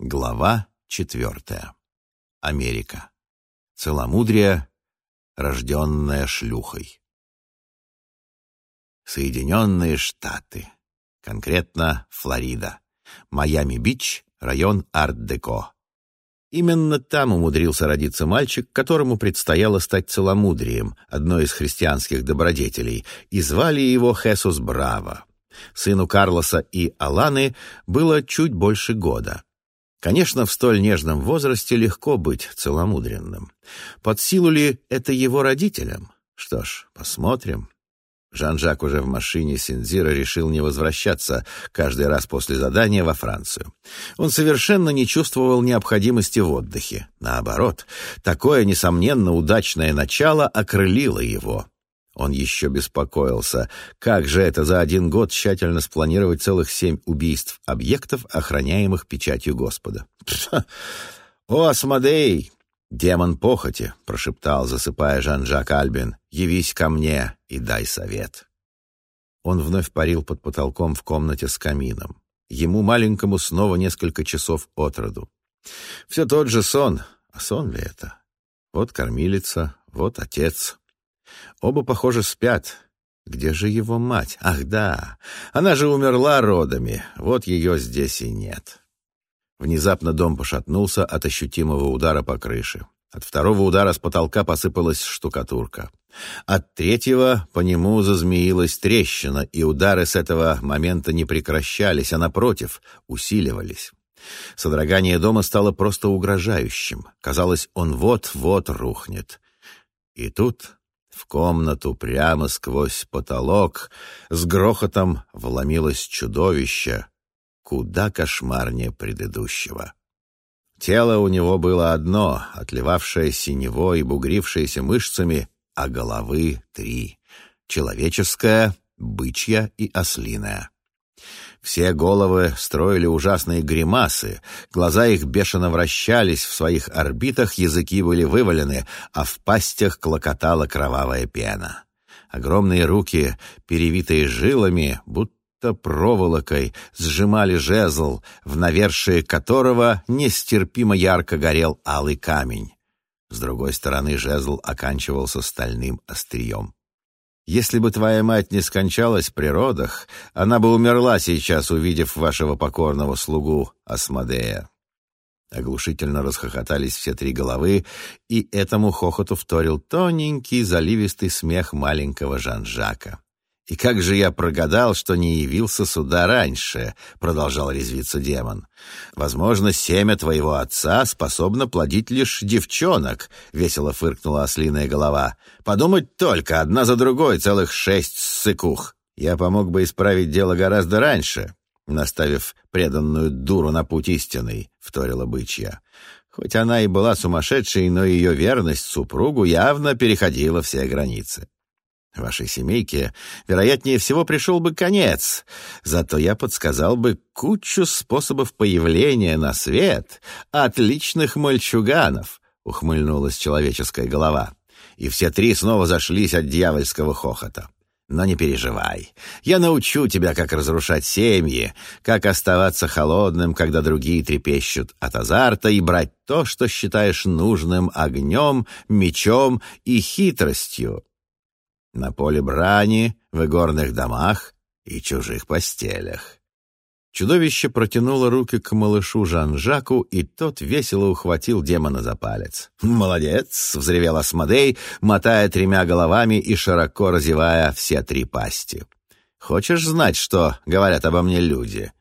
Глава четвертая. Америка. Целомудрие, рожденное шлюхой. Соединенные Штаты. Конкретно Флорида. Майами-Бич, район Арт-Деко. Именно там умудрился родиться мальчик, которому предстояло стать целомудрием, одной из христианских добродетелей, и звали его Хесус Браво. Сыну Карлоса и Аланы было чуть больше года. Конечно, в столь нежном возрасте легко быть целомудренным. Под силу ли это его родителям? Что ж, посмотрим. Жан-Жак уже в машине Синзира решил не возвращаться каждый раз после задания во Францию. Он совершенно не чувствовал необходимости в отдыхе. Наоборот, такое, несомненно, удачное начало окрылило его. Он еще беспокоился, как же это за один год тщательно спланировать целых семь убийств объектов, охраняемых печатью Господа. «О, Асмодей! Демон похоти!» — прошептал, засыпая Жан-Жак Альбин. «Явись ко мне и дай совет». Он вновь парил под потолком в комнате с камином. Ему, маленькому, снова несколько часов от роду. Все тот же сон. А сон ли это? Вот кормилица, вот отец. Оба, похоже, спят. Где же его мать? Ах, да, она же умерла родами. Вот ее здесь и нет. Внезапно дом пошатнулся от ощутимого удара по крыше. От второго удара с потолка посыпалась штукатурка. От третьего по нему зазмеилась трещина, и удары с этого момента не прекращались, а, напротив, усиливались. Содрогание дома стало просто угрожающим. Казалось, он вот-вот рухнет. И тут в комнату прямо сквозь потолок с грохотом вломилось чудовище, куда кошмарнее предыдущего. Тело у него было одно, отливавшее синевой и бугрившееся мышцами, а головы три — человеческая, бычья и ослиная. Все головы строили ужасные гримасы, глаза их бешено вращались в своих орбитах, языки были вывалены, а в пастях клокотала кровавая пена. Огромные руки, перевитые жилами, будто проволокой, сжимали жезл, в навершие которого нестерпимо ярко горел алый камень. С другой стороны жезл оканчивался стальным острием. Если бы твоя мать не скончалась при родах, она бы умерла сейчас, увидев вашего покорного слугу Асмодея». Оглушительно расхохотались все три головы, и этому хохоту вторил тоненький заливистый смех маленького Жан-Жака. «И как же я прогадал, что не явился сюда раньше?» — продолжал резвиться демон. «Возможно, семя твоего отца способно плодить лишь девчонок», — весело фыркнула ослиная голова. «Подумать только, одна за другой целых шесть ссыкух. Я помог бы исправить дело гораздо раньше, наставив преданную дуру на путь истинный», — вторила бычья. Хоть она и была сумасшедшей, но ее верность супругу явно переходила все границы. Вашей семейке, вероятнее всего, пришел бы конец. Зато я подсказал бы кучу способов появления на свет отличных мальчуганов, — ухмыльнулась человеческая голова. И все три снова зашлись от дьявольского хохота. Но не переживай. Я научу тебя, как разрушать семьи, как оставаться холодным, когда другие трепещут от азарта, и брать то, что считаешь нужным огнем, мечом и хитростью, на поле брани, в игорных домах и чужих постелях. Чудовище протянуло руки к малышу Жан-Жаку, и тот весело ухватил демона за палец. «Молодец!» — взревел Асмодей, мотая тремя головами и широко разевая все три пасти. «Хочешь знать, что говорят обо мне люди?»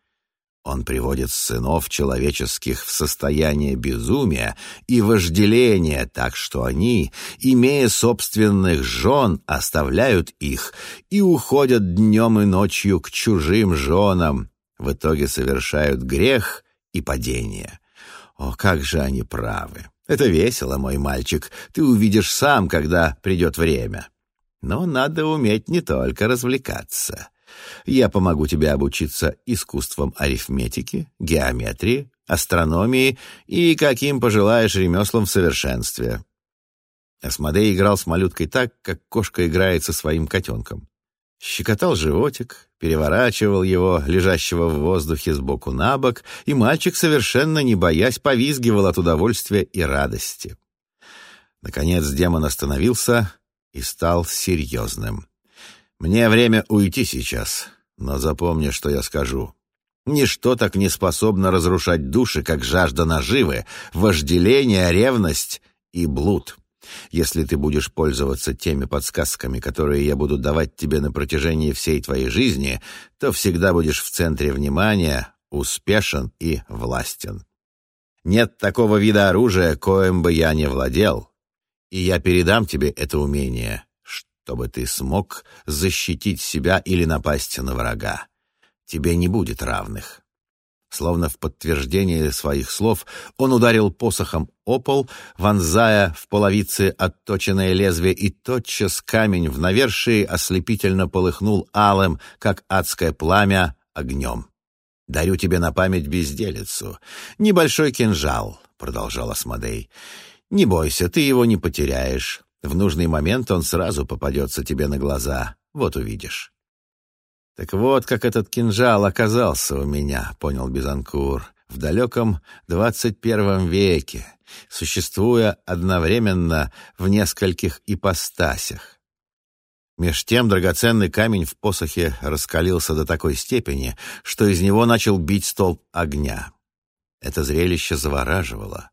Он приводит сынов человеческих в состояние безумия и вожделения, так что они, имея собственных жен, оставляют их и уходят днем и ночью к чужим женам, в итоге совершают грех и падение. О, как же они правы! Это весело, мой мальчик, ты увидишь сам, когда придет время. Но надо уметь не только развлекаться. Я помогу тебе обучиться искусствам арифметики, геометрии, астрономии и каким пожелаешь ремеслам в совершенстве». Асмодей играл с малюткой так, как кошка играет со своим котенком. Щекотал животик, переворачивал его, лежащего в воздухе сбоку на бок, и мальчик, совершенно не боясь, повизгивал от удовольствия и радости. Наконец демон остановился и стал серьезным. «Мне время уйти сейчас, но запомни, что я скажу. Ничто так не способно разрушать души, как жажда наживы, вожделение, ревность и блуд. Если ты будешь пользоваться теми подсказками, которые я буду давать тебе на протяжении всей твоей жизни, то всегда будешь в центре внимания, успешен и властен. Нет такого вида оружия, коим бы я не владел, и я передам тебе это умение, чтобы ты смог защитить себя или напасть на врага. Тебе не будет равных». Словно в подтверждение своих слов, он ударил посохом о пол, вонзая в половице отточенное лезвие, и тотчас камень в навершии ослепительно полыхнул алым, как адское пламя, огнем. «Дарю тебе на память безделицу. Небольшой кинжал», — продолжал Асмодей. «Не бойся, ты его не потеряешь. В нужный момент он сразу попадется тебе на глаза. Вот увидишь». «Так вот, как этот кинжал оказался у меня», — понял Бизанкур, «в далеком двадцать первом веке, существуя одновременно в нескольких ипостасях. Меж тем драгоценный камень в посохе раскалился до такой степени, что из него начал бить столб огня. Это зрелище завораживало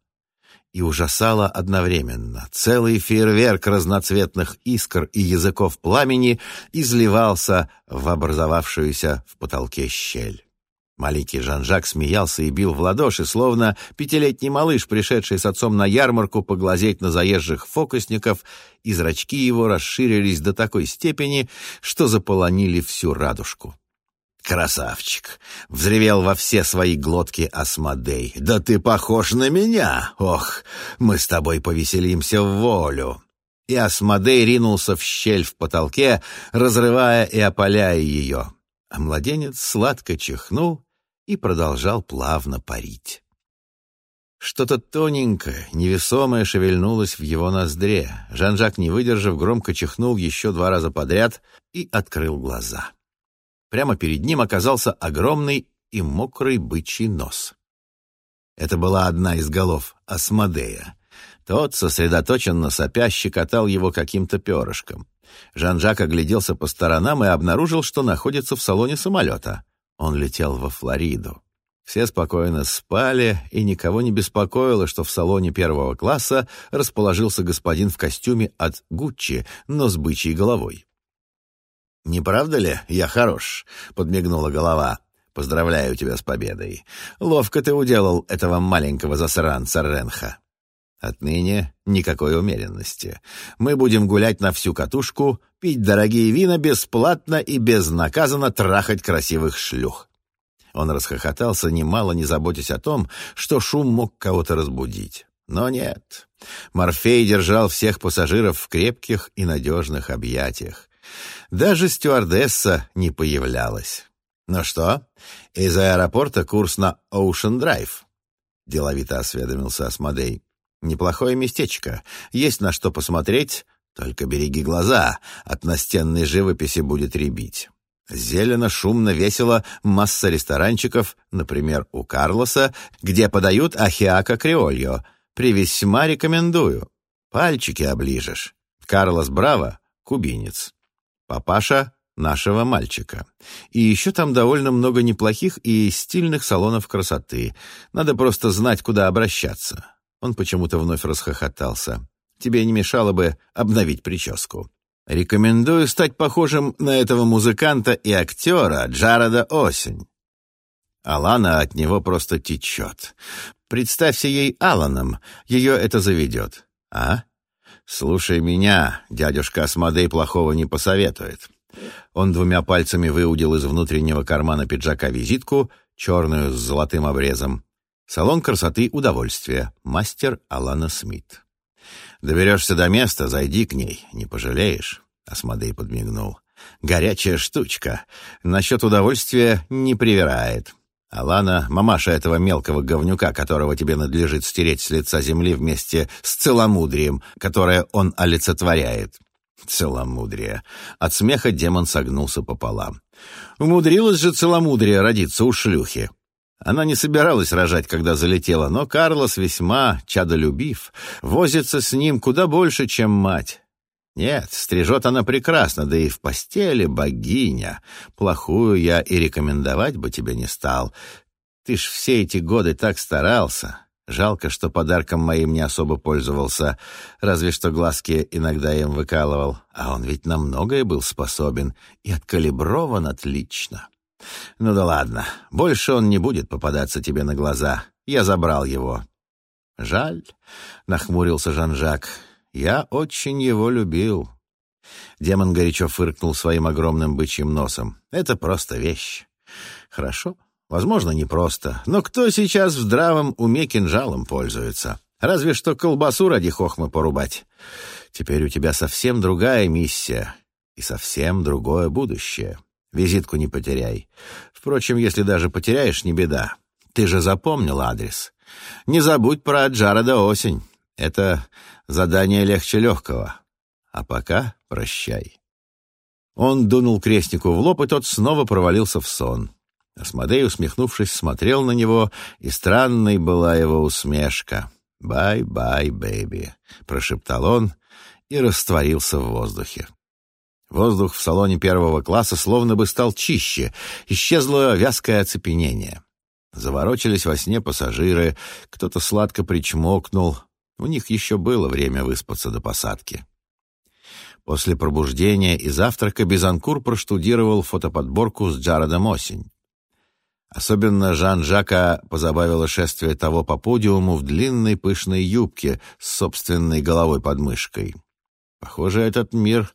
и ужасало одновременно. Целый фейерверк разноцветных искр и языков пламени изливался в образовавшуюся в потолке щель. Маленький Жан-Жак смеялся и бил в ладоши, словно пятилетний малыш, пришедший с отцом на ярмарку поглазеть на заезжих фокусников, и зрачки его расширились до такой степени, что заполонили всю радужку. «Красавчик!» — взревел во все свои глотки Асмодей. «Да ты похож на меня! Ох, мы с тобой повеселимся в волю!» И Асмодей ринулся в щель в потолке, разрывая и опаляя ее. А младенец сладко чихнул и продолжал плавно парить. Что-то тоненькое, невесомое шевельнулось в его ноздре. Жан-Жак, не выдержав, громко чихнул еще два раза подряд и открыл глаза. Прямо перед ним оказался огромный и мокрый бычий нос. Это была одна из голов Асмодея. Тот, сосредоточенно сопя, щекотал его каким-то перышком. Жан-Жак огляделся по сторонам и обнаружил, что находится в салоне самолета. Он летел во Флориду. Все спокойно спали, и никого не беспокоило, что в салоне первого класса расположился господин в костюме от Гуччи, но с бычьей головой. «Не правда ли, я хорош?» — подмигнула голова. «Поздравляю тебя с победой. Ловко ты уделал этого маленького засранца Ренха. Отныне никакой умеренности. Мы будем гулять на всю катушку, пить дорогие вина бесплатно и безнаказанно трахать красивых шлюх». Он расхохотался, немало не заботясь о том, что шум мог кого-то разбудить. Но нет. Морфей держал всех пассажиров в крепких и надежных объятиях. Даже стюардесса не появлялась. «Ну что, из аэропорта курс на Оушен-Драйв?» — деловито осведомился Асмодей. «Неплохое местечко. Есть на что посмотреть, только береги глаза, от настенной живописи будет рябить». Зелено, шумно, весело, масса ресторанчиков, например, у Карлоса, где подают ахиака креольо. Привесьма рекомендую. Пальчики оближешь. Карлос Браво — кубинец папаша нашего мальчика. И еще там довольно много неплохих и стильных салонов красоты. Надо просто знать, куда обращаться. Он почему-то вновь расхохотался. Тебе не мешало бы обновить прическу. Рекомендую стать похожим на этого музыканта и актера Джареда Осень. Алана от него просто течет. Представься ей Аланом, ее это заведет. А? «Слушай меня, дядюшка Асмодей плохого не посоветует». Он двумя пальцами выудил из внутреннего кармана пиджака визитку, черную с золотым обрезом. Салон красоты удовольствия. Мастер Алана Смит. «Доберешься до места, зайди к ней, не пожалеешь», — Асмодей подмигнул. «Горячая штучка. Насчет удовольствия не привирает. Алана — мамаша этого мелкого говнюка, которого тебе надлежит стереть с лица земли вместе с целомудрием, которое он олицетворяет. Целомудрие. От смеха демон согнулся пополам. Умудрилась же целомудрие родиться у шлюхи. Она не собиралась рожать, когда залетела, но Карлос весьма чадолюбив, возится с ним куда больше, чем мать. Нет, стрижет она прекрасно, да и в постели богиня. Плохую я и рекомендовать бы тебе не стал. Ты ж все эти годы так старался. Жалко, что подарком моим не особо пользовался, разве что глазки иногда им выкалывал. А он ведь на многое был способен и откалиброван отлично. Ну да ладно, больше он не будет попадаться тебе на глаза. Я забрал его. Жаль, нахмурился Жан-Жак. Я очень его любил. Демон горячо фыркнул своим огромным бычьим носом. Это просто вещь. Хорошо, возможно, не просто, но кто сейчас в здравом уме кинжалом пользуется? Разве что колбасу ради хохмы порубать. Теперь у тебя совсем другая миссия и совсем другое будущее. Визитку не потеряй. Впрочем, если даже потеряешь, не беда. Ты же запомнил адрес. Не забудь про Джареда Осень. Это задание легче легкого. А пока прощай. Он дунул крестнику в лоб, и тот снова провалился в сон. Асмодей, усмехнувшись, смотрел на него, и странной была его усмешка. «Bye-bye, baby», — прошептал он и растворился в воздухе. Воздух в салоне первого класса словно бы стал чище, исчезло вязкое оцепенение. Заворочились во сне пассажиры, кто-то сладко причмокнул. У них еще было время выспаться до посадки. После пробуждения и завтрака Бизанкур проштудировал фотоподборку с Джаредом Осень. Особенно Жан-Жака позабавило шествие того по подиуму в длинной пышной юбке с собственной головой под мышкой. Похоже, этот мир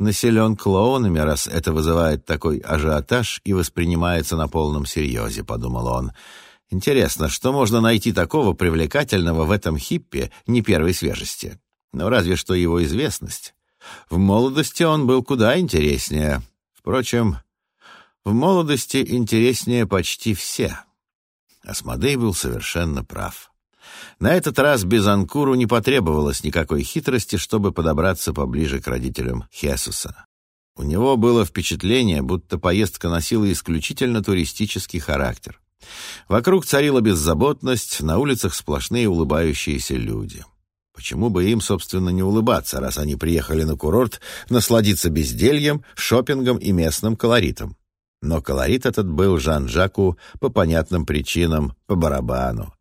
населен клоунами, раз это вызывает такой ажиотаж и воспринимается на полном серьезе, — подумал он. Интересно, что можно найти такого привлекательного в этом хиппе не первой свежести? Ну, разве что его известность. В молодости он был куда интереснее. Впрочем, в молодости интереснее почти все. Асмодей был совершенно прав. На этот раз Безанкуру не потребовалось никакой хитрости, чтобы подобраться поближе к родителям Хесуса. У него было впечатление, будто поездка носила исключительно туристический характер. Вокруг царила беззаботность, на улицах сплошные улыбающиеся люди. Почему бы им, собственно, не улыбаться, раз они приехали на курорт насладиться бездельем, шопингом и местным колоритом? Но колорит этот был Жан-Жаку по понятным причинам, по барабану.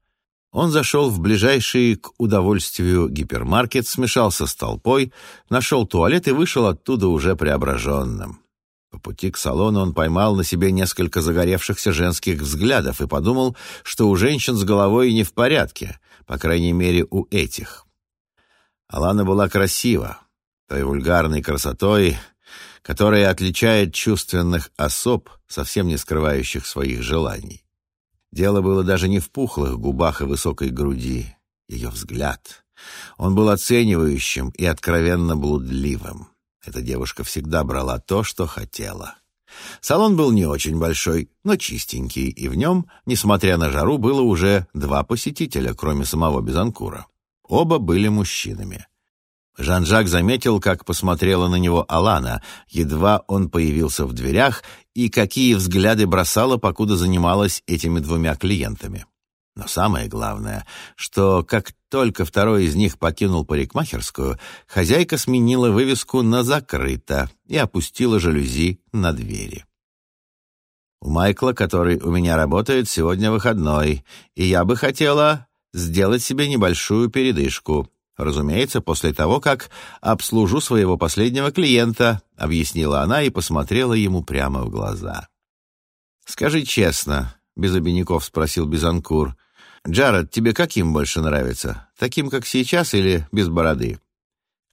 Он зашел в ближайший к удовольствию гипермаркет, смешался с толпой, нашел туалет и вышел оттуда уже преображенным. По пути к салону он поймал на себе несколько загоревшихся женских взглядов и подумал, что у женщин с головой не в порядке, по крайней мере, у этих. Алана была красива, той вульгарной красотой, которая отличает чувственных особ, совсем не скрывающих своих желаний. Дело было даже не в пухлых губах и высокой груди. Ее взгляд. Он был оценивающим и откровенно блудливым. Эта девушка всегда брала то, что хотела. Салон был не очень большой, но чистенький, и в нем, несмотря на жару, было уже два посетителя, кроме самого Безанкура. Оба были мужчинами. Жан-Жак заметил, как посмотрела на него Алана, едва он появился в дверях, и какие взгляды бросала, покуда занималась этими двумя клиентами. Но самое главное, что как только второй из них покинул парикмахерскую, хозяйка сменила вывеску на «закрыто» и опустила жалюзи на двери. «У Майкла, который у меня работает, сегодня выходной, и я бы хотела сделать себе небольшую передышку», Разумеется, после того, как обслужу своего последнего клиента, объяснила она и посмотрела ему прямо в глаза. Скажи честно, без обиняков спросил Безанкур. Джаред, тебе каким больше нравится? Таким, как сейчас, или без бороды?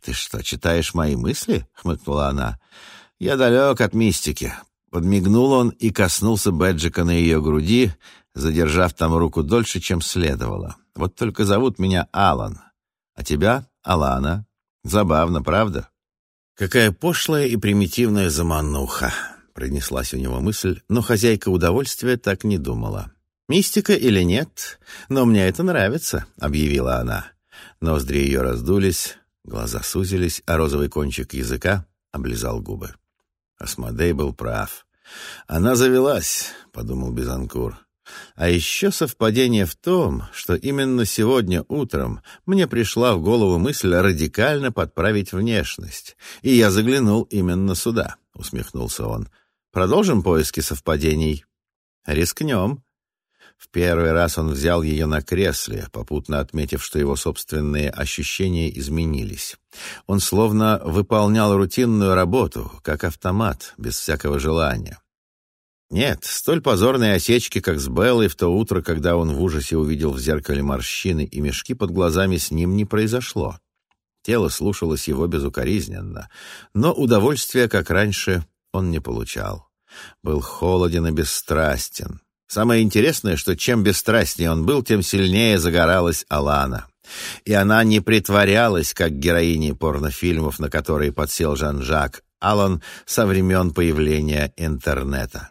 Ты что, читаешь мои мысли? хмыкнула она. Я далек от мистики. Подмигнул он и коснулся бэджика на ее груди, задержав там руку дольше, чем следовало. Вот только зовут меня Алан. А тебя — Алана. Забавно, правда? Какая пошлая и примитивная замануха, пронеслась у него мысль, но хозяйка удовольствия так не думала. «Мистика или нет, но мне это нравится», — объявила она. Ноздри ее раздулись, Глаза сузились, а розовый кончик языка облизал губы. Асмодей был прав. «Она завелась», — подумал Безанкур. А еще совпадение в том, что именно сегодня утром мне пришла в голову мысль радикально подправить внешность. И я заглянул именно сюда, — усмехнулся он. Продолжим поиски совпадений? Рискнем. В первый раз он взял ее на кресле, попутно отметив, что его собственные ощущения изменились. Он словно выполнял рутинную работу, как автомат, без всякого желания. Нет, столь позорной осечки, как с Беллой в то утро, когда он в ужасе увидел в зеркале морщины и мешки под глазами, с ним не произошло. Тело слушалось его безукоризненно, но удовольствия, как раньше, он не получал. Был холоден и бесстрастен. Самое интересное, что чем бесстрастнее он был, тем сильнее загоралась Алана. И она не притворялась, как героиня порнофильмов, на которые подсел Жан-Жак Аллан со времен появления интернета.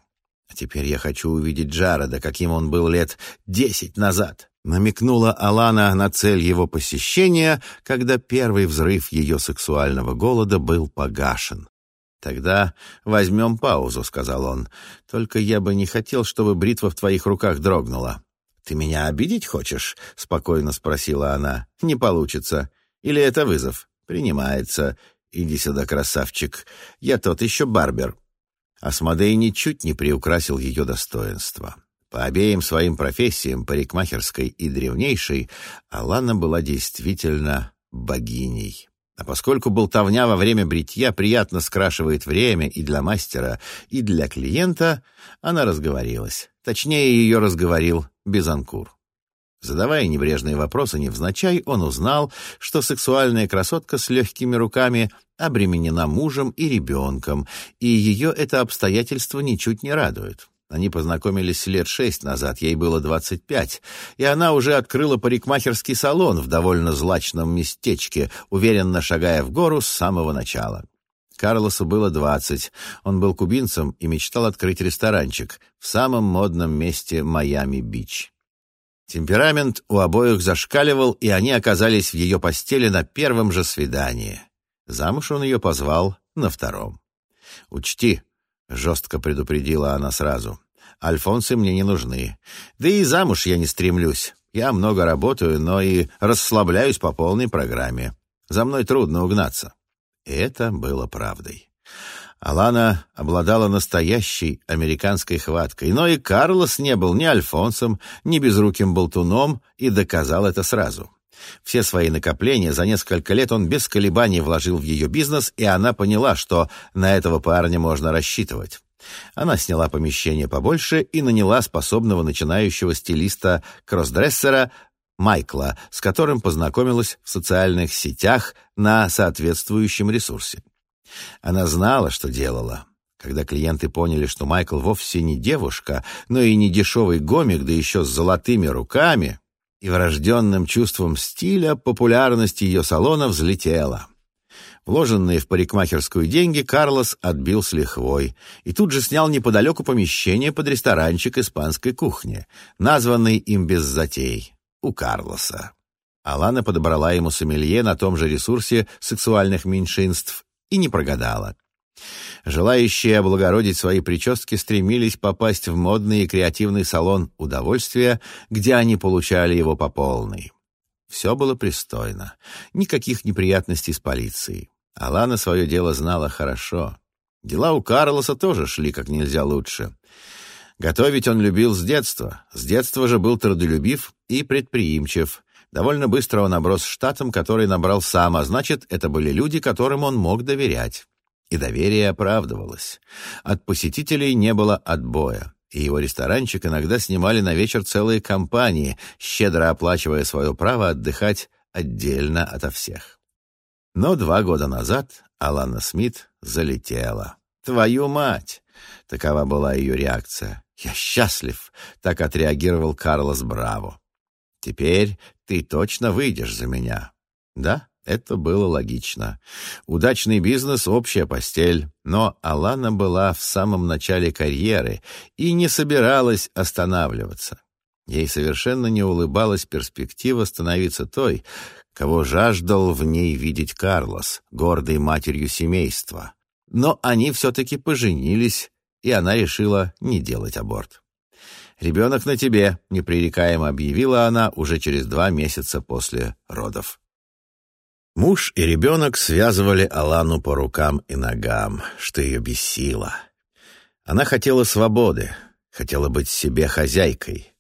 А теперь я хочу увидеть Джареда, каким он был лет десять назад. Намекнула Алана на цель его посещения, когда первый взрыв ее сексуального голода был погашен. «Тогда возьмем паузу», — сказал он. «Только я бы не хотел, чтобы бритва в твоих руках дрогнула». «Ты меня обидеть хочешь?» — спокойно спросила она. «Не получится. Или это вызов?» «Принимается. Иди сюда, красавчик. Я тот еще барбер». Асмодей ничуть не приукрасил ее достоинства. По обеим своим профессиям, парикмахерской и древнейшей, Алана была действительно богиней. А поскольку болтовня во время бритья приятно скрашивает время и для мастера, и для клиента, она разговорилась. Точнее, ее разговорил Безанкур. Задавая небрежные вопросы невзначай, он узнал, что сексуальная красотка с легкими руками обременена мужем и ребенком, и ее это обстоятельство ничуть не радует. Они познакомились лет шесть назад, ей было двадцать пять, и она уже открыла парикмахерский салон в довольно злачном местечке, уверенно шагая в гору с самого начала. Карлосу было двадцать, он был кубинцем и мечтал открыть ресторанчик в самом модном месте Майами-Бич. Темперамент у обоих зашкаливал, и они оказались в ее постели на первом же свидании. Замуж он ее позвал на втором. «Учти», — жестко предупредила она сразу, — «альфонсы мне не нужны. Да и замуж я не стремлюсь. Я много работаю, но и расслабляюсь по полной программе. За мной трудно угнаться». это было правдой. Алана обладала настоящей американской хваткой, но и Карлос не был ни Альфонсом, ни безруким болтуном и доказал это сразу. Все свои накопления за несколько лет он без колебаний вложил в ее бизнес, и она поняла, что на этого парня можно рассчитывать. Она сняла помещение побольше и наняла способного начинающего стилиста кроссдрессера Майкла, с которым познакомилась в социальных сетях на соответствующем ресурсе. Она знала, что делала. Когда клиенты поняли, что Майкл вовсе не девушка, но и не дешевый гомик, да еще с золотыми руками, и врожденным чувством стиля популярность ее салона взлетела. Вложенные в парикмахерскую деньги Карлос отбил с лихвой и тут же снял неподалеку помещение под ресторанчик испанской кухни, названный им без затей — у Карлоса. Алана подобрала ему сомелье на том же ресурсе сексуальных меньшинств и не прогадала. Желающие облагородить свои прически стремились попасть в модный и креативный салон удовольствия, где они получали его по полной. Все было пристойно. Никаких неприятностей с полицией. Алана свое дело знала хорошо. Дела у Карлоса тоже шли как нельзя лучше. Готовить он любил с детства. С детства же был трудолюбив и предприимчив. Довольно быстро он оброс штатом, который набрал сам, а значит, это были люди, которым он мог доверять. И доверие оправдывалось. От посетителей не было отбоя, и его ресторанчик иногда снимали на вечер целые компании, щедро оплачивая свое право отдыхать отдельно ото всех. Но два года назад Алана Смит залетела. «Твою мать!» — такова была ее реакция. «Я счастлив!» — так отреагировал Карлос Браво. «Теперь ты точно выйдешь за меня». «Да?» Это было логично. Удачный бизнес — общая постель, но Алана была в самом начале карьеры и не собиралась останавливаться. Ей совершенно не улыбалась перспектива становиться той, кого жаждал в ней видеть Карлос, гордой матерью семейства. Но они все-таки поженились, и она решила не делать аборт. «Ребенок на тебе», — непререкаемо объявила она уже через два месяца после родов. Муж и ребенок связывали Алану по рукам и ногам, что ее бесило. Она хотела свободы, хотела быть себе хозяйкой.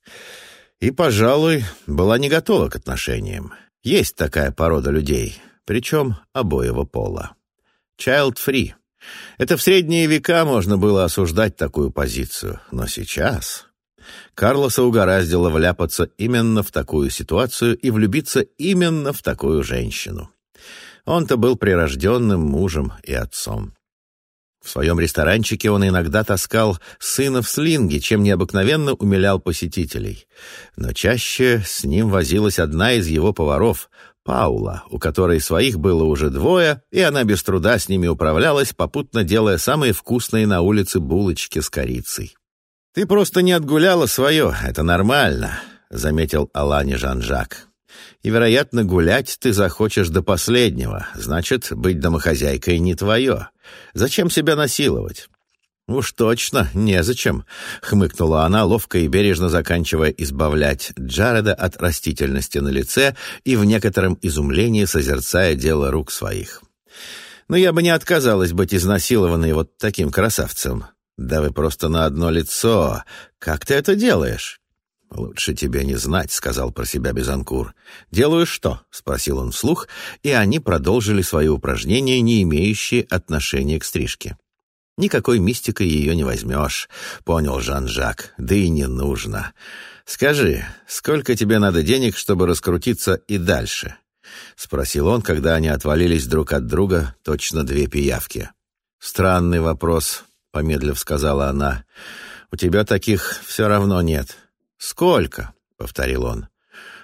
И, пожалуй, была не готова к отношениям. Есть такая порода людей, причем обоего пола. Child-free. Это в средние века можно было осуждать такую позицию, но сейчас... Карлоса угораздило вляпаться именно в такую ситуацию и влюбиться именно в такую женщину. Он-то был прирожденным мужем и отцом. В своем ресторанчике он иногда таскал сына в слинге, чем необыкновенно умилял посетителей. Но чаще с ним возилась одна из его поваров, Паула, у которой своих было уже двое, и она без труда с ними управлялась, попутно делая самые вкусные на улице булочки с корицей. «Ты просто не отгуляла свое, это нормально», — заметил Алане Жан-Жак и, вероятно, гулять ты захочешь до последнего. Значит, быть домохозяйкой не твое. Зачем себя насиловать?» «Уж точно, незачем», — хмыкнула она, ловко и бережно заканчивая избавлять Джареда от растительности на лице и в некотором изумлении созерцая дело рук своих. «Но я бы не отказалась быть изнасилованной вот таким красавцем. Да вы просто на одно лицо. Как ты это делаешь?» «Лучше тебе не знать», — сказал про себя Безанкур. «Делаю что?» — спросил он вслух, и они продолжили свои упражнения, не имеющие отношения к стрижке. «Никакой мистикой ее не возьмешь», — понял Жан-Жак, — «да и не нужно. Скажи, сколько тебе надо денег, чтобы раскрутиться и дальше?» — спросил он, когда они отвалились друг от друга, точно две пиявки. «Странный вопрос», — помедлив сказала она. «У тебя таких все равно нет». «Сколько?» — повторил он.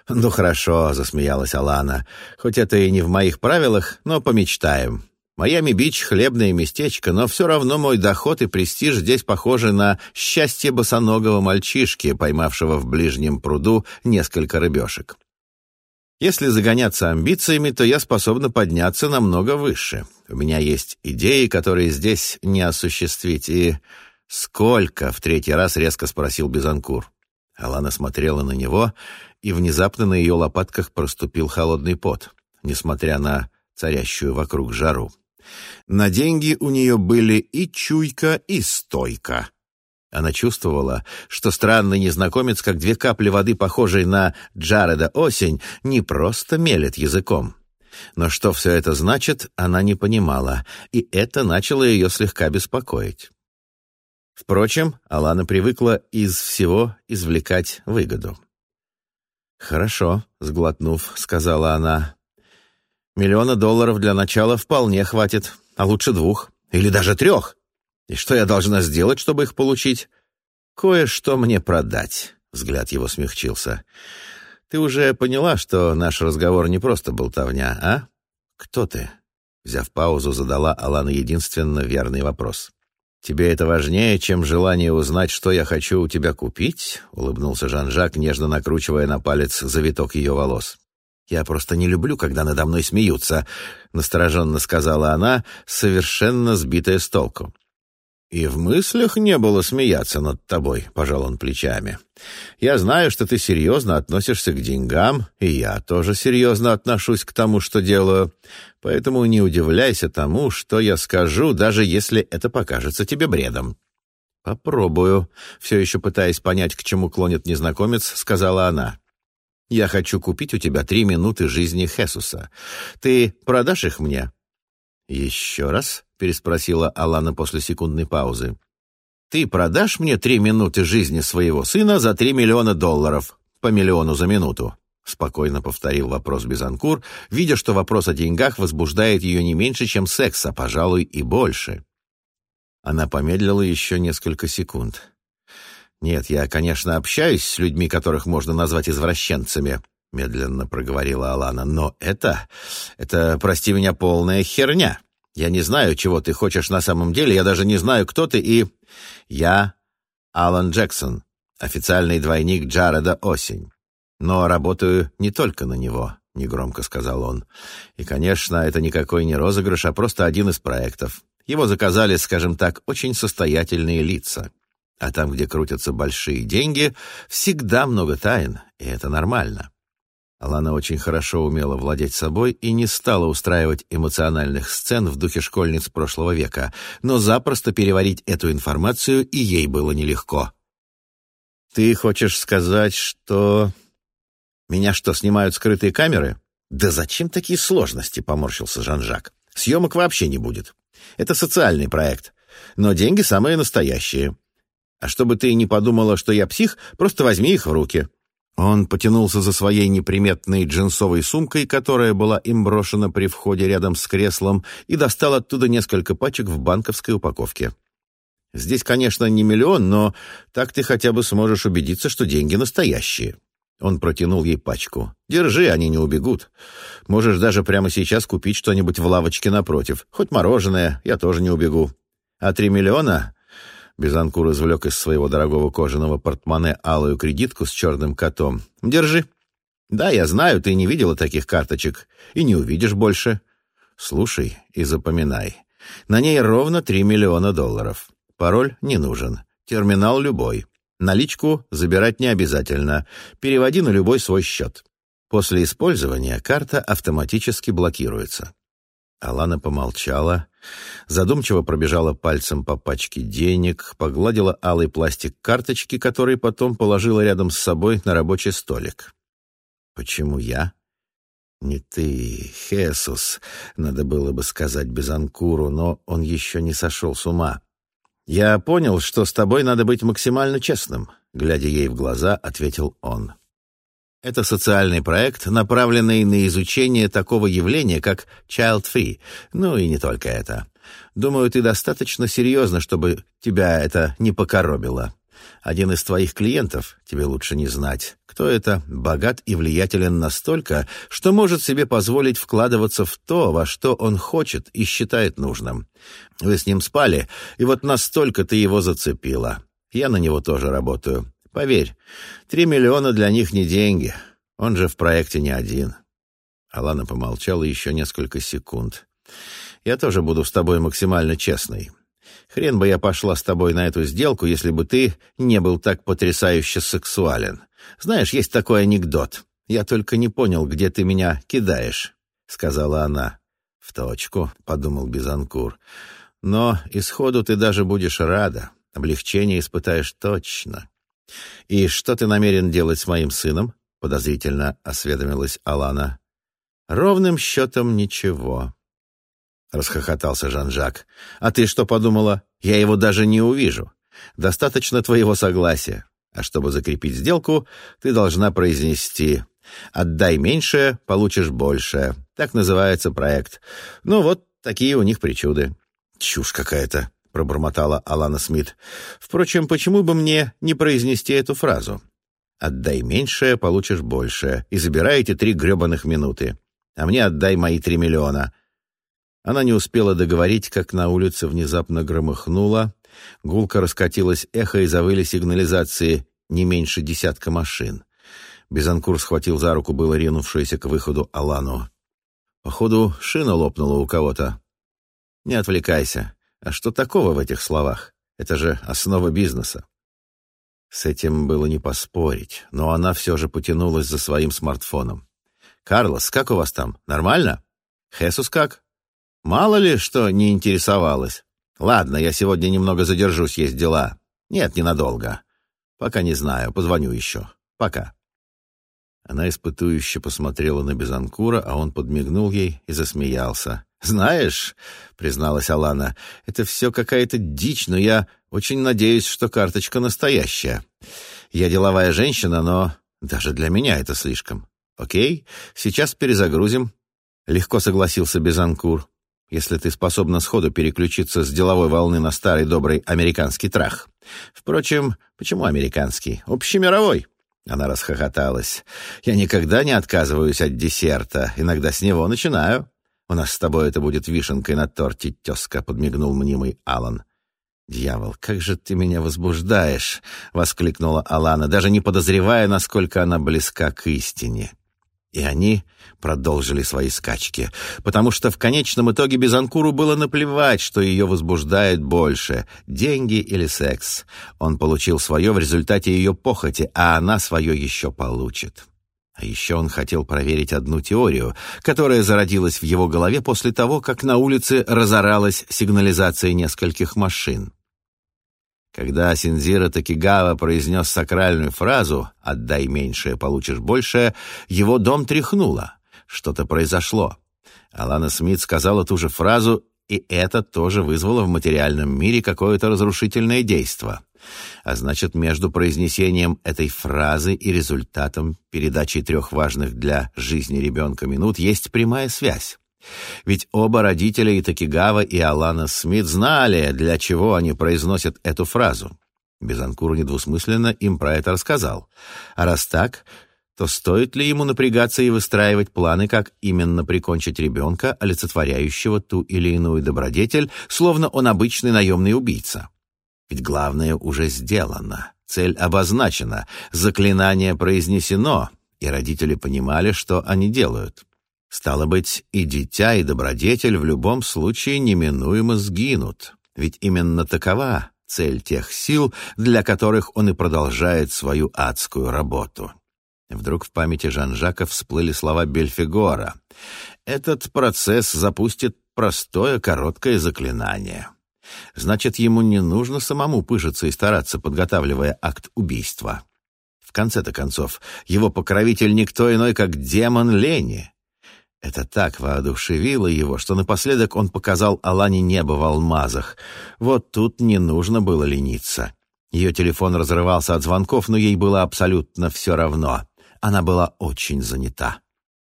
«Ну хорошо», — засмеялась Алана. «Хоть это и не в моих правилах, но помечтаем. Майами-Бич — хлебное местечко, но все равно мой доход и престиж здесь похожи на счастье босоногого мальчишки, поймавшего в ближнем пруду несколько рыбешек. Если загоняться амбициями, то я способна подняться намного выше. У меня есть идеи, которые здесь не осуществить, и... «Сколько?» — в третий раз резко спросил Безанкур. Алана смотрела на него, и внезапно на ее лопатках проступил холодный пот, несмотря на царящую вокруг жару. На деньги у нее были и чуйка, и стойка. Она чувствовала, что странный незнакомец, как две капли воды, похожие на Джареда Осень, не просто мелет языком. Но что все это значит, она не понимала, и это начало ее слегка беспокоить. Впрочем, Алана привыкла из всего извлекать выгоду. «Хорошо», — сглотнув, сказала она. «Миллиона долларов для начала вполне хватит, а лучше двух, или даже трех. И что я должна сделать, чтобы их получить? Кое-что мне продать», — взгляд его смягчился. «Ты уже поняла, что наш разговор не просто болтовня, а? Кто ты?» Взяв паузу, задала Алана единственно верный вопрос. «Тебе это важнее, чем желание узнать, что я хочу у тебя купить?» — улыбнулся Жан-Жак, нежно накручивая на палец завиток ее волос. «Я просто не люблю, когда надо мной смеются», — настороженно сказала она, совершенно сбитая с толку. «И в мыслях не было смеяться над тобой», — пожал он плечами. «Я знаю, что ты серьезно относишься к деньгам, и я тоже серьезно отношусь к тому, что делаю, поэтому не удивляйся тому, что я скажу, даже если это покажется тебе бредом». «Попробую», — все еще пытаясь понять, к чему клонит незнакомец, сказала она. «Я хочу купить у тебя три минуты жизни Хесуса. Ты продашь их мне?» «Еще раз?» — переспросила Алана после секундной паузы. «Ты продашь мне три минуты жизни своего сына за три миллиона долларов, по миллиону за минуту?» — спокойно повторил вопрос Безанкур, видя, что вопрос о деньгах возбуждает ее не меньше, чем секс, а, пожалуй, и больше. Она помедлила еще несколько секунд. «Нет, я, конечно, общаюсь с людьми, которых можно назвать извращенцами», — медленно проговорила Алана. «Но это... это, прости меня, полная херня. Я не знаю, чего ты хочешь на самом деле, я даже не знаю, кто ты, и... Я Алан Джексон, официальный двойник Джареда Осень. Но работаю не только на него. — негромко сказал он. «И, конечно, это никакой не розыгрыш, а просто один из проектов. Его заказали, скажем так, очень состоятельные лица. А там, где крутятся большие деньги, всегда много тайн, и это нормально». Алана очень хорошо умела владеть собой и не стала устраивать эмоциональных сцен в духе школьниц прошлого века, но запросто переварить эту информацию и ей было нелегко. «Ты хочешь сказать, что...» «Меня что, снимают скрытые камеры?» «Да зачем такие сложности?» — поморщился Жан-Жак. «Съемок вообще не будет. Это социальный проект. Но деньги самые настоящие. А чтобы ты не подумала, что я псих, просто возьми их в руки». Он потянулся за своей неприметной джинсовой сумкой, которая была им брошена при входе рядом с креслом, и достал оттуда несколько пачек в банковской упаковке. «Здесь, конечно, не миллион, но так ты хотя бы сможешь убедиться, что деньги настоящие». Он протянул ей пачку. «Держи, они не убегут. Можешь даже прямо сейчас купить что-нибудь в лавочке напротив. Хоть мороженое, я тоже не убегу. А три миллиона...» Безанкур извлек из своего дорогого кожаного портмоне алую кредитку с черным котом. «Держи. Да, я знаю, ты не видела таких карточек. И не увидишь больше. Слушай и запоминай. На ней ровно три миллиона долларов. Пароль не нужен. Терминал любой. Наличку забирать не обязательно. Переводи на любой свой счет. После использования карта автоматически блокируется. Алана помолчала, задумчиво пробежала пальцем по пачке денег, погладила алый пластик карточки, который потом положила рядом с собой на рабочий столик. «Почему я?» «Не ты, Хесус», — надо было бы сказать Безанкуру, но он еще не сошел с ума. «Я понял, что с тобой надо быть максимально честным», — глядя ей в глаза, ответил он. «Это социальный проект, направленный на изучение такого явления, как child-free. Ну и не только это. Думаю, ты достаточно серьезно, чтобы тебя это не покоробило. Один из твоих клиентов, тебе лучше не знать, кто это, богат и влиятелен настолько, что может себе позволить вкладываться в то, во что он хочет и считает нужным. Вы с ним спали, и вот настолько ты его зацепила. Я на него тоже работаю. Поверь, три миллиона для них не деньги. Он же в проекте не один. Алана помолчала еще несколько секунд. «Я тоже буду с тобой максимально честной. Хрен бы я пошла с тобой на эту сделку, если бы ты не был так потрясающе сексуален. Знаешь, есть такой анекдот. Я только не понял, где ты меня кидаешь», — сказала она. «В точку», — подумал Бизанкур. «Но исходу ты даже будешь рада. Облегчение испытаешь точно». «И что ты намерен делать с моим сыном?» — подозрительно осведомилась Алана. «Ровным счетом ничего». — расхохотался Жан-Жак. «А ты что подумала? Я его даже не увижу. Достаточно твоего согласия. А чтобы закрепить сделку, ты должна произнести «Отдай меньшее, получишь большее». Так называется проект. Ну вот, такие у них причуды. «Чушь какая-то», — пробормотала Алана Смит. «Впрочем, почему бы мне не произнести эту фразу? Отдай меньшее, получишь большее, и забирай эти три гребаных минуты. А мне отдай мои три миллиона». Она не успела договорить, как на улице внезапно громыхнуло. Гулко раскатилось эхо и завыли сигнализации не меньше десятка машин. Безанкур схватил за руку было ринувшуюся к выходу Алану. Походу, шина лопнула у кого-то. Не отвлекайся. А что такого в этих словах? Это же основа бизнеса. С этим было не поспорить, но она все же потянулась за своим смартфоном. «Карлос, как у вас там? Нормально? Хесус как?» Мало ли, что не интересовалась. Ладно, я сегодня немного задержусь, есть дела. Нет, ненадолго. Пока не знаю, позвоню еще. Пока. Она испытующе посмотрела на Безанкура, а он подмигнул ей и засмеялся. «Знаешь», — призналась Алана, — «это все какая-то дичь, но я очень надеюсь, что карточка настоящая. Я деловая женщина, но даже для меня это слишком. Окей, сейчас перезагрузим». Легко согласился Безанкур если ты способна сходу переключиться с деловой волны на старый добрый американский трах. Впрочем, почему американский? Общемировой. Она расхохоталась. «Я никогда не отказываюсь от десерта. Иногда с него начинаю. У нас с тобой это будет вишенкой на торте, тезка», — подмигнул мнимый Алан. «Дьявол, как же ты меня возбуждаешь!» — воскликнула Алана, даже не подозревая, насколько она близка к истине. И они продолжили свои скачки, потому что в конечном итоге Безанкуру было наплевать, что ее возбуждает больше — деньги или секс. Он получил свое в результате ее похоти, а она свое еще получит. А еще он хотел проверить одну теорию, которая зародилась в его голове после того, как на улице разоралась сигнализация нескольких машин. Когда Синзира Такигава произнес сакральную фразу «отдай меньшее, получишь большее», его дом тряхнуло. Что-то произошло. Алана Смит сказала ту же фразу, и это тоже вызвало в материальном мире какое-то разрушительное действие. А значит, между произнесением этой фразы и результатом передачи трех важных для жизни ребенка минут есть прямая связь. Ведь оба родителя и Такигава, и Алана Смит знали, для чего они произносят эту фразу. Безанкур недвусмысленно им про это рассказал. А раз так, то стоит ли ему напрягаться и выстраивать планы, как именно прикончить ребенка, олицетворяющего ту или иную добродетель, словно он обычный наемный убийца? Ведь главное уже сделано, цель обозначена, заклинание произнесено, и родители понимали, что они делают. Стало быть, и дитя, и добродетель в любом случае неминуемо сгинут, ведь именно такова цель тех сил, для которых он и продолжает свою адскую работу. Вдруг в памяти Жан-Жака всплыли слова Бельфигора. «Этот процесс запустит простое короткое заклинание». Значит, ему не нужно самому пыжиться и стараться, подготавливая акт убийства. В конце-то концов, его покровитель никто иной, как демон лени. Это так воодушевило его, что напоследок он показал Алане небо в алмазах. Вот тут не нужно было лениться. Ее телефон разрывался от звонков, но ей было абсолютно все равно. Она была очень занята.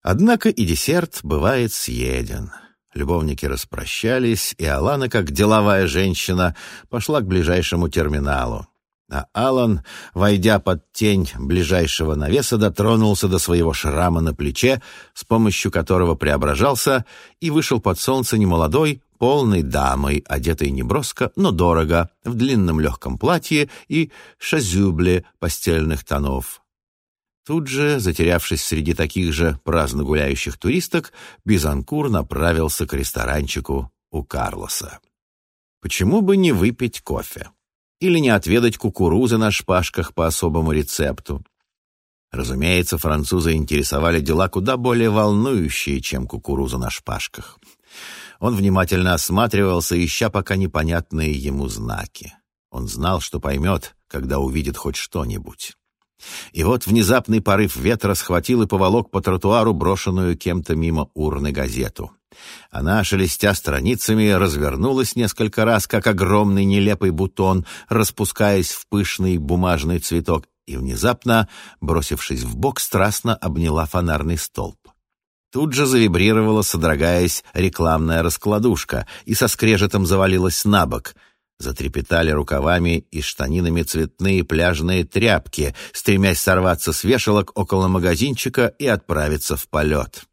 Однако и десерт бывает съеден. Любовники распрощались, и Алана, как деловая женщина, пошла к ближайшему терминалу. А Алан, войдя под тень ближайшего навеса, дотронулся до своего шрама на плече, с помощью которого преображался, и вышел под солнце немолодой, полной дамой, одетой неброско, но дорого, в длинном легком платье и шазюбле постельных тонов. Тут же, затерявшись среди таких же праздно гуляющих туристок, Бизанкур направился к ресторанчику у Карлоса. Почему бы не выпить кофе? Или не отведать кукурузы на шпажках по особому рецепту? Разумеется, французы интересовали дела куда более волнующие, чем кукуруза на шпажках. Он внимательно осматривался, ища пока непонятные ему знаки. Он знал, что поймет, когда увидит хоть что-нибудь. И вот внезапный порыв ветра схватил и поволок по тротуару брошенную кем-то мимо урны газету. Она, шелестя страницами, развернулась несколько раз, как огромный нелепый бутон, распускаясь в пышный бумажный цветок, и внезапно, бросившись в бок, страстно обняла фонарный столб. Тут же завибрировала, содрогаясь, рекламная раскладушка и со скрежетом завалилась на бок — Затрепетали рукавами и штанинами цветные пляжные тряпки, стремясь сорваться с вешалок около магазинчика и отправиться в полет.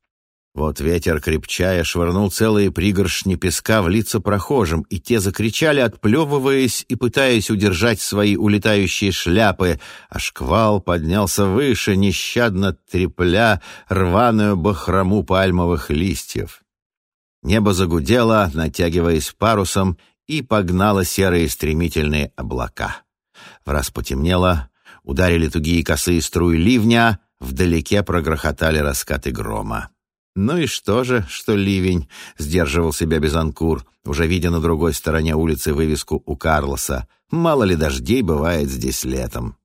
Вот ветер, крепчая, швырнул целые пригоршни песка в лица прохожим, и те закричали, отплевываясь и пытаясь удержать свои улетающие шляпы, а шквал поднялся выше, нещадно трепля рваную бахрому пальмовых листьев. Небо загудело, натягиваясь парусом, и погнала серые стремительные облака. В раз потемнело, ударили тугие косые струи ливня, вдалеке прогрохотали раскаты грома. «Ну и что же, что ливень?» — сдерживал себя Безанкур, уже видя на другой стороне улицы вывеску у Карлоса. «Мало ли дождей бывает здесь летом».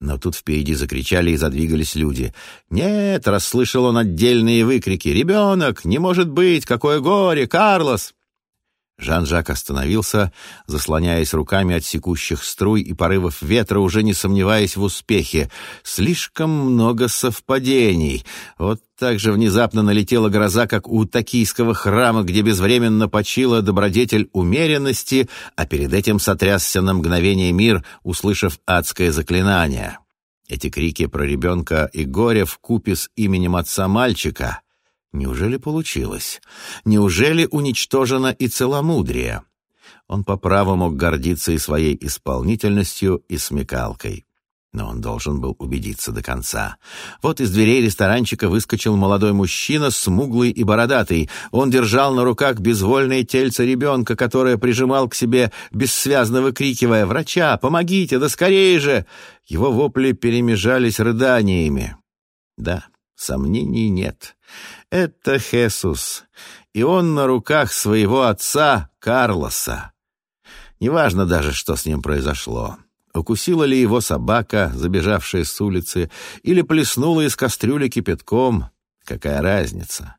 Но тут впереди закричали и задвигались люди. «Нет!» — расслышал он отдельные выкрики. «Ребенок! Не может быть! Какое горе! Карлос!» Жан-Жак остановился, заслоняясь руками от секущих струй и порывов ветра, уже не сомневаясь в успехе. Слишком много совпадений. Вот так же внезапно налетела гроза, как у токийского храма, где безвременно почила добродетель умеренности, а перед этим сотрясся на мгновение мир, услышав адское заклинание. Эти крики про ребенка и горе в купе с именем отца мальчика — Неужели получилось? Неужели уничтожено и целомудрие? Он по праву мог гордиться и своей исполнительностью, и смекалкой. Но он должен был убедиться до конца. Вот из дверей ресторанчика выскочил молодой мужчина, смуглый и бородатый. Он держал на руках безвольное тельце ребенка, которое прижимал к себе, бессвязно выкрикивая «Врача! Помогите! Да скорее же!» Его вопли перемежались рыданиями. Да, сомнений нет. Это Хесус, и он на руках своего отца Карлоса. Неважно даже, что с ним произошло. Укусила ли его собака, забежавшая с улицы, или плеснула из кастрюли кипятком? Какая разница?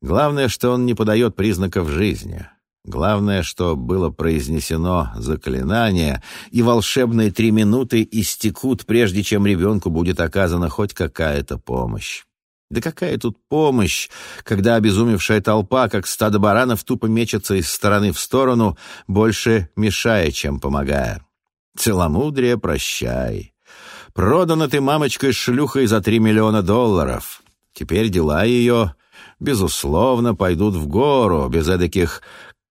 Главное, что он не подает признаков жизни. Главное, что было произнесено заклинание, и волшебные три минуты истекут, прежде чем ребенку будет оказана хоть какая-то помощь. Да какая тут помощь, когда обезумевшая толпа, как стадо баранов, тупо мечется из стороны в сторону, больше мешая, чем помогая. Целомудрие прощай. Продана ты мамочкой шлюхой за три миллиона долларов. Теперь дела ее, безусловно, пойдут в гору, без эдаких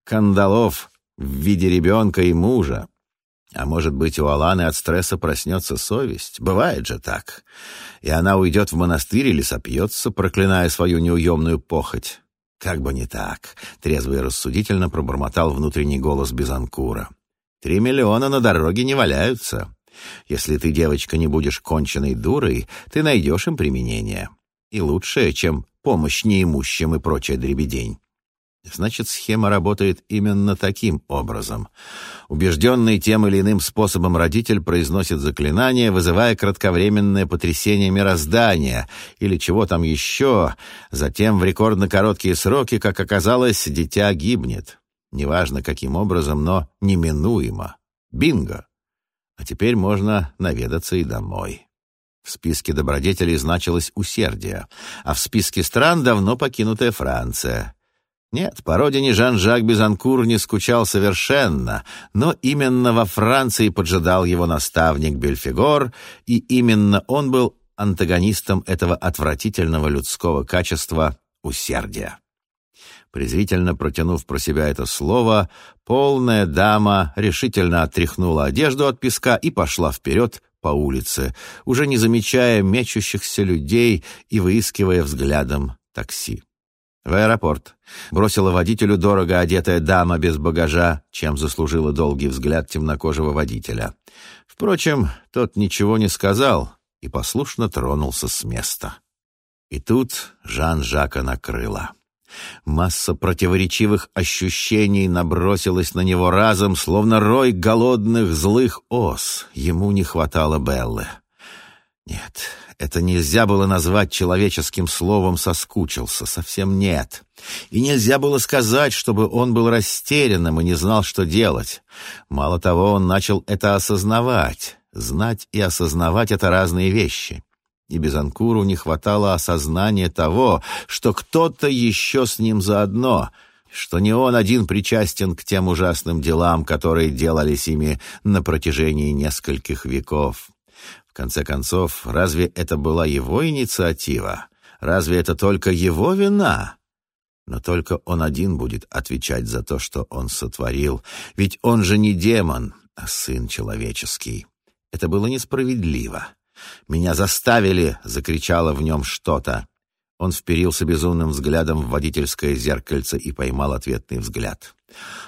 кандалов в виде ребенка и мужа. А может быть, у Аланы от стресса проснется совесть? Бывает же так. И она уйдет в монастырь или сопьется, проклиная свою неуемную похоть. Как бы не так, трезво и рассудительно пробормотал внутренний голос Безанкура. Три миллиона на дороге не валяются. Если ты, девочка, не будешь конченной дурой, ты найдешь им применение. И лучшее, чем помощь неимущим и прочая дребедень. Значит, схема работает именно таким образом. Убежденный тем или иным способом родитель произносит заклинание, вызывая кратковременное потрясение мироздания или чего там еще. Затем в рекордно короткие сроки, как оказалось, дитя гибнет. Неважно, каким образом, но неминуемо. Бинго! А теперь можно наведаться и домой. В списке добродетелей значилось усердие, а в списке стран давно покинутая Франция. Нет, по родине Жан-Жак Безанкур не скучал совершенно, но именно во Франции поджидал его наставник Бельфигор, и именно он был антагонистом этого отвратительного людского качества усердия. Презрительно протянув про себя это слово, полная дама решительно отряхнула одежду от песка и пошла вперед по улице, уже не замечая мечущихся людей и выискивая взглядом такси. В аэропорт. Бросила водителю дорого одетая дама без багажа, чем заслужила долгий взгляд темнокожего водителя. Впрочем, тот ничего не сказал и послушно тронулся с места. И тут Жан-Жака накрыла. Масса противоречивых ощущений набросилась на него разом, словно рой голодных злых ос. Ему не хватало Беллы. Нет, это нельзя было назвать человеческим словом «соскучился». Совсем нет. И нельзя было сказать, чтобы он был растерянным и не знал, что делать. Мало того, он начал это осознавать. Знать и осознавать — это разные вещи и Безанкуру не хватало осознания того, что кто-то еще с ним заодно, что не он один причастен к тем ужасным делам, которые делались ими на протяжении нескольких веков. Конце концов, разве это была его инициатива? Разве это только его вина? Но только он один будет отвечать за то, что он сотворил, ведь он же не демон, а сын человеческий. Это было несправедливо. «Меня заставили!» — закричало в нем что-то. Он вперился безумным взглядом в водительское зеркальце и поймал ответный взгляд.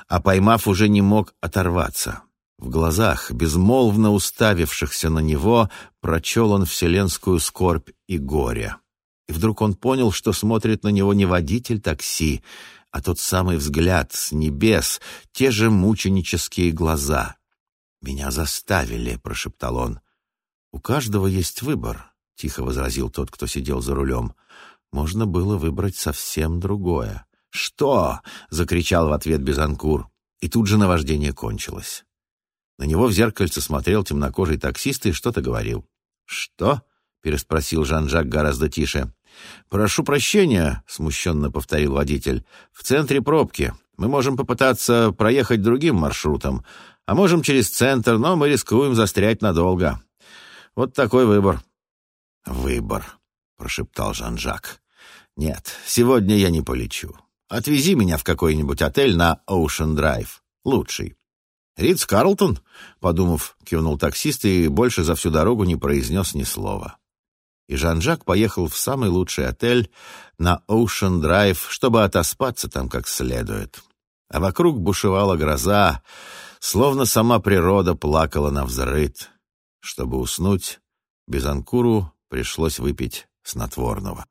А поймав, уже не мог оторваться. В глазах, безмолвно уставившихся на него, прочел он вселенскую скорбь и горе. И вдруг он понял, что смотрит на него не водитель такси, а тот самый взгляд с небес, те же мученические глаза. «Меня заставили», — прошептал он. «У каждого есть выбор», — тихо возразил тот, кто сидел за рулем. «Можно было выбрать совсем другое». «Что?» — закричал в ответ Безанкур. И тут же наваждение кончилось. На него в зеркальце смотрел темнокожий таксист и что-то говорил. «Что?» — переспросил Жан-Жак гораздо тише. «Прошу прощения», — смущенно повторил водитель. «В центре пробки. Мы можем попытаться проехать другим маршрутом, а можем через центр, но мы рискуем застрять надолго. Вот такой выбор. Выбор, прошептал Жан-Жак. Нет, сегодня я не полечу. Отвези меня в какой-нибудь отель на Оушен Драйв. Лучший. Ридс Карлтон, подумав, кивнул таксист и больше за всю дорогу не произнес ни слова. И Жан-Жак поехал в самый лучший отель на Оушен Драйв, чтобы отоспаться там как следует. А вокруг бушевала гроза, словно сама природа плакала на взрыд. Чтобы уснуть, Безанкуру пришлось выпить снотворного.